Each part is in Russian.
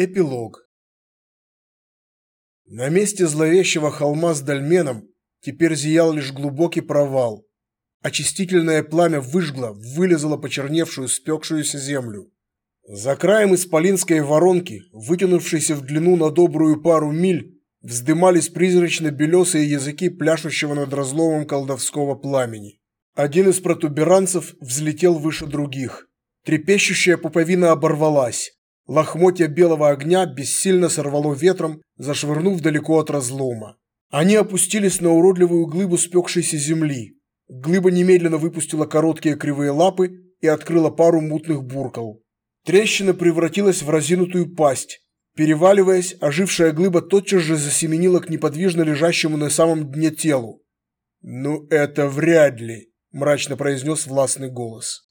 Эпилог. На месте зловещего холма с дольменом теперь зиял лишь глубокий провал. Очистительное пламя выжгло, вылезало почерневшую, спекшуюся землю. За краем исполинской воронки, вытянувшейся в длину на добрую пару миль, вздымались призрачно-белесые языки пляшущего над разломом колдовского пламени. Один из протуберанцев взлетел выше других. Трепещущая пуповина оборвалась. Лохмотья белого огня бессильно сорвало ветром, зашвырнув далеко от разлома. Они опустились на уродливую глыбу спекшейся земли. Глыба немедленно выпустила короткие кривые лапы и открыла пару мутных буркал. Трещина превратилась в разинутую пасть. Переваливаясь, ожившая глыба тотчас же засеменила к неподвижно лежащему на самом дне телу. «Ну это вряд ли», – мрачно произнес властный голос.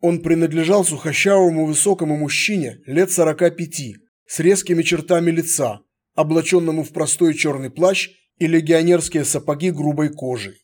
Он принадлежал сухощавому высокому мужчине лет сорока пяти, с резкими чертами лица, облаченному в простой черный плащ и легионерские сапоги грубой кожи.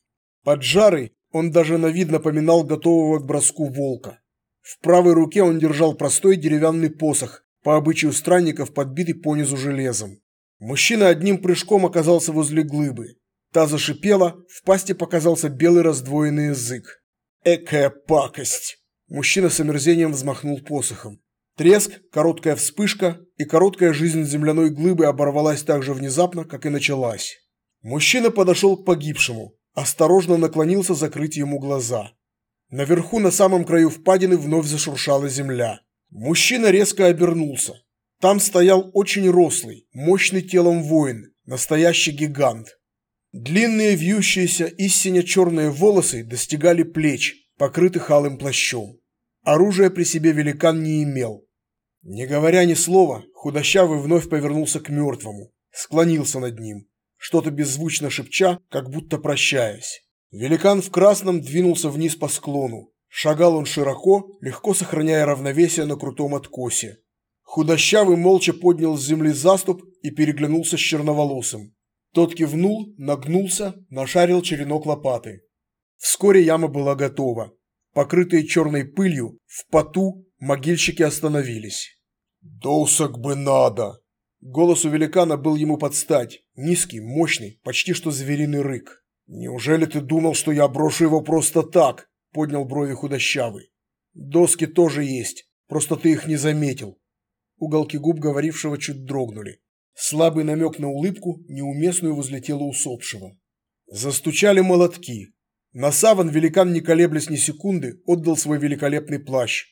Под жарой он даже на вид напоминал готового к броску волка. В правой руке он держал простой деревянный посох, по обычаю странников подбитый понизу железом. Мужчина одним прыжком оказался возле глыбы. Та зашипела, в пасти показался белый раздвоенный язык. Экая пакость! Мужчина с омерзением взмахнул посохом. Треск, короткая вспышка, и короткая жизнь земляной глыбы оборвалась так же внезапно, как и началась. Мужчина подошел к погибшему, осторожно наклонился закрыть ему глаза. Наверху, на самом краю впадины, вновь зашуршала земля. Мужчина резко обернулся. Там стоял очень рослый, мощный телом воин, настоящий гигант. Длинные вьющиеся истинно черные волосы достигали плеч, покрытых алым плащом. Оружия при себе великан не имел. Не говоря ни слова, худощавый вновь повернулся к мертвому, склонился над ним, что-то беззвучно шепча, как будто прощаясь. Великан в красном двинулся вниз по склону. Шагал он широко, легко сохраняя равновесие на крутом откосе. Худощавый молча поднял с земли заступ и переглянулся с черноволосым. Тот кивнул, нагнулся, нашарил черенок лопаты. Вскоре яма была готова. Покрытые черной пылью, в поту, могильщики остановились. «Досок бы надо!» Голос у великана был ему под стать, низкий, мощный, почти что звериный рык. «Неужели ты думал, что я брошу его просто так?» – поднял брови худощавый. «Доски тоже есть, просто ты их не заметил». Уголки губ говорившего чуть дрогнули. Слабый намек на улыбку, неуместную возле тела усопшего. Застучали молотки. На саван великан, не колеблясь ни секунды, отдал свой великолепный плащ.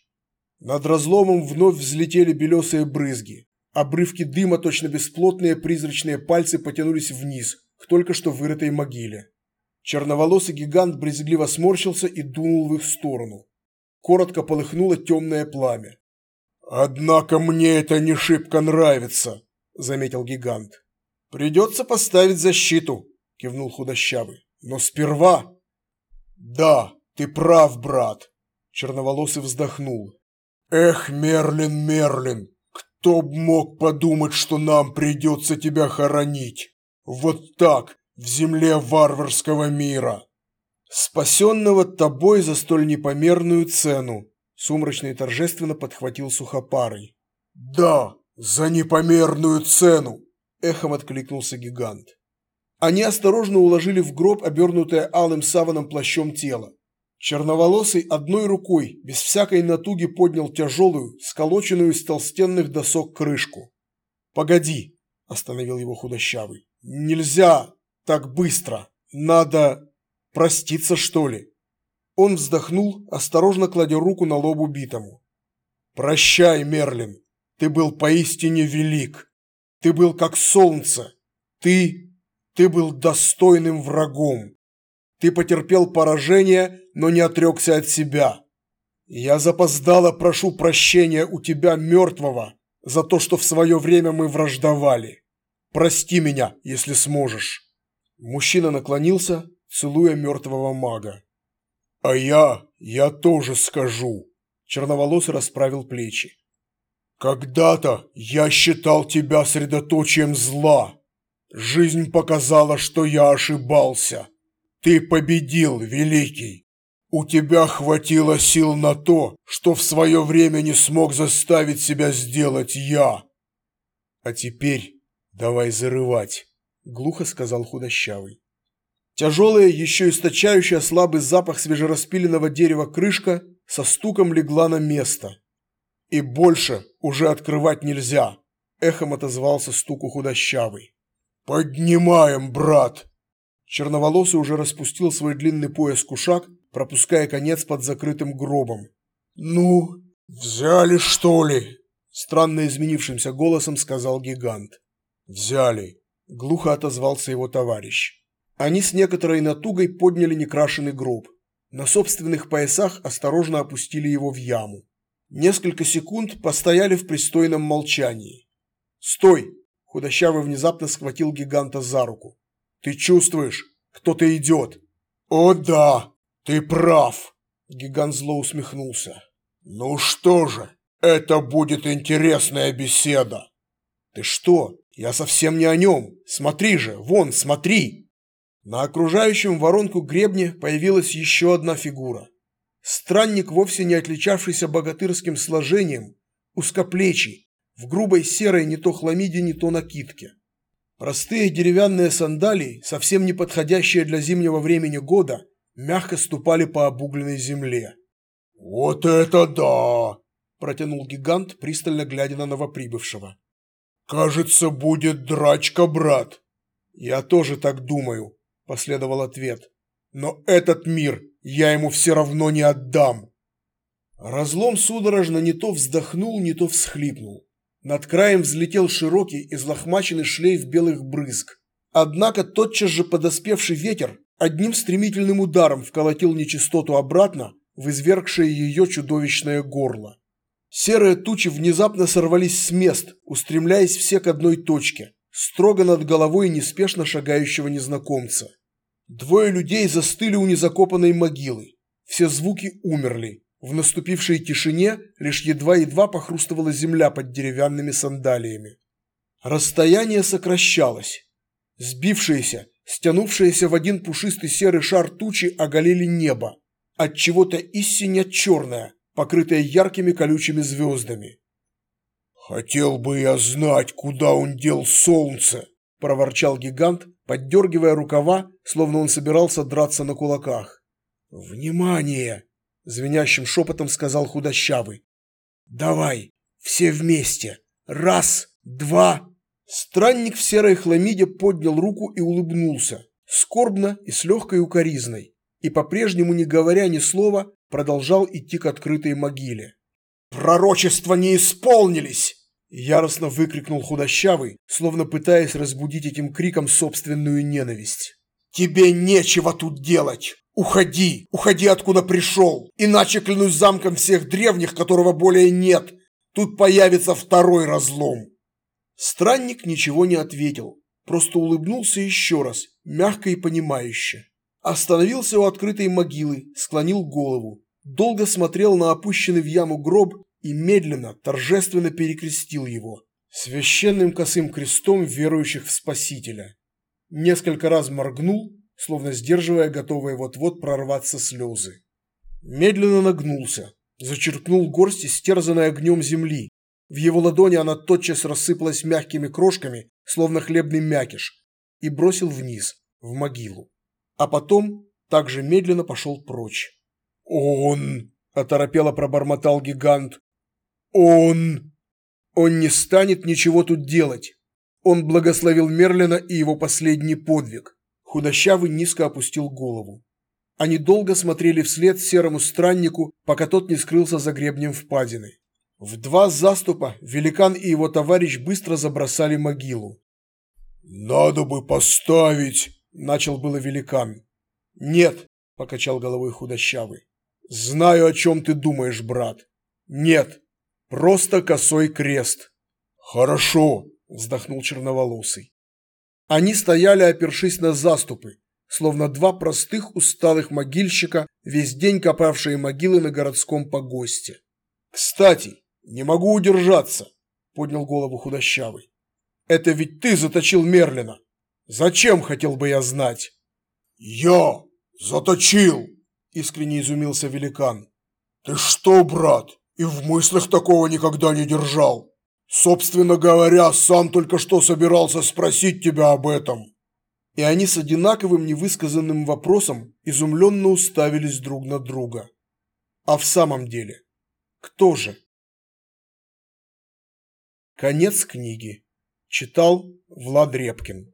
Над разломом вновь взлетели белесые брызги. Обрывки дыма, точно бесплотные призрачные пальцы потянулись вниз, к только что вырытой могиле. Черноволосый гигант брезгливо сморщился и дунул в их сторону. Коротко полыхнуло темное пламя. «Однако мне это не шибко нравится», — заметил гигант. «Придется поставить защиту», — кивнул худощавый. «Но сперва «Да, ты прав, брат», – черноволосый вздохнул. «Эх, Мерлин, Мерлин, кто б мог подумать, что нам придется тебя хоронить? Вот так, в земле варварского мира!» «Спасенного тобой за столь непомерную цену», – сумрачно и торжественно подхватил сухопарый. «Да, за непомерную цену!» – эхом откликнулся гигант. Они осторожно уложили в гроб обернутое алым саваном плащом тело. Черноволосый одной рукой, без всякой натуги, поднял тяжелую, сколоченную из толстенных досок крышку. «Погоди!» – остановил его худощавый. «Нельзя так быстро! Надо проститься, что ли?» Он вздохнул, осторожно кладя руку на лоб убитому. «Прощай, Мерлин! Ты был поистине велик! Ты был как солнце! Ты ты был достойным врагом. Ты потерпел поражение, но не отрекся от себя. Я запоздало прошу прощения у тебя, мертвого, за то, что в свое время мы враждовали. Прости меня, если сможешь». Мужчина наклонился, целуя мертвого мага. «А я, я тоже скажу», – черноволосый расправил плечи. «Когда-то я считал тебя средоточием зла, Жизнь показала, что я ошибался. Ты победил, Великий. У тебя хватило сил на то, что в свое время не смог заставить себя сделать я. А теперь давай зарывать, глухо сказал худощавый. Тяжелая, еще источающая слабый запах свежераспиленного дерева крышка со стуком легла на место. И больше уже открывать нельзя, эхом отозвался стуку худощавый. Поднимаем, брат. Черноволосый уже распустил свой длинный пояс кушак, пропуская конец под закрытым гробом. Ну, взяли что ли? странно изменившимся голосом сказал гигант. Взяли, глухо отозвался его товарищ. Они с некоторой натугой подняли некрашенный гроб. На собственных поясах осторожно опустили его в яму. Несколько секунд постояли в пристойном молчании. «Стой!» – худощавый внезапно схватил гиганта за руку. «Ты чувствуешь? Кто-то идет!» «О да! Ты прав!» – гигант зло усмехнулся. «Ну что же, это будет интересная беседа!» «Ты что? Я совсем не о нем! Смотри же, вон, смотри!» На окружающем воронку гребне появилась еще одна фигура. Странник, вовсе не отличавшийся богатырским сложением, узкоплечий, в грубой серой не то хламиде, не то накидке. Простые деревянные сандалии, совсем не подходящие для зимнего времени года, мягко ступали по обугленной земле. «Вот это да!» – протянул гигант, пристально глядя на новоприбывшего. «Кажется, будет драчка, брат!» «Я тоже так думаю», – последовал ответ. «Но этот мир я ему все равно не отдам!» Разлом судорожно не то вздохнул, не то всхлипнул. Над краем взлетел широкий, излохмаченный шлейф белых брызг. Однако тотчас же подоспевший ветер одним стремительным ударом вколотил нечистоту обратно в извергшее ее чудовищное горло. Серые тучи внезапно сорвались с мест, устремляясь все к одной точке, строго над головой неспешно шагающего незнакомца. Двое людей застыли у незакопанной могилы. Все звуки умерли. В наступившей тишине лишь едва-едва похрустывала земля под деревянными сандалиями. Расстояние сокращалось. Сбившиеся, стянувшиеся в один пушистый серый шар тучи оголили небо. От чего-то истинно черное, покрытое яркими колючими звездами. «Хотел бы я знать, куда он дел солнце!» – проворчал гигант, поддергивая рукава, словно он собирался драться на кулаках. «Внимание!» – звенящим шепотом сказал худощавый. «Давай, все вместе! Раз, два!» Странник в серой хламиде поднял руку и улыбнулся, скорбно и с легкой укоризной, и по-прежнему, не говоря ни слова, продолжал идти к открытой могиле. «Пророчества не исполнились!» Яростно выкрикнул худощавый, словно пытаясь разбудить этим криком собственную ненависть. «Тебе нечего тут делать! Уходи! Уходи, откуда пришел! Иначе клянусь замком всех древних, которого более нет! Тут появится второй разлом!» Странник ничего не ответил, просто улыбнулся еще раз, мягко и понимающе. Остановился у открытой могилы, склонил голову, долго смотрел на опущенный в яму гроб и медленно, торжественно перекрестил его священным косым крестом верующих в Спасителя. Несколько раз моргнул, словно сдерживая готовые вот-вот прорваться слезы. Медленно нагнулся, зачерпнул горсть истерзанной огнем земли. В его ладони она тотчас рассыпалась мягкими крошками, словно хлебный мякиш, и бросил вниз, в могилу. А потом также медленно пошел прочь. «Он!» – оторопело пробормотал гигант. Он... Он не станет ничего тут делать. Он благословил Мерлина и его последний подвиг. Худощавый низко опустил голову. Они долго смотрели вслед серому страннику, пока тот не скрылся за гребнем впадины. В два заступа великан и его товарищ быстро забросали могилу. «Надо бы поставить!» – начал было великан. «Нет!» – покачал головой худощавый. «Знаю, о чем ты думаешь, брат. Нет, Просто косой крест. Хорошо, вздохнул черноволосый. Они стояли, опершись на заступы, словно два простых усталых могильщика, весь день копавшие могилы на городском погосте. Кстати, не могу удержаться, поднял голову худощавый. Это ведь ты заточил Мерлина. Зачем, хотел бы я знать? Я заточил, искренне изумился великан. Ты что, брат, и в мыслях такого никогда не держал. Собственно говоря, сам только что собирался спросить тебя об этом. И они с одинаковым невысказанным вопросом изумленно уставились друг на друга. А в самом деле, кто же? Конец книги. Читал Влад Репкин.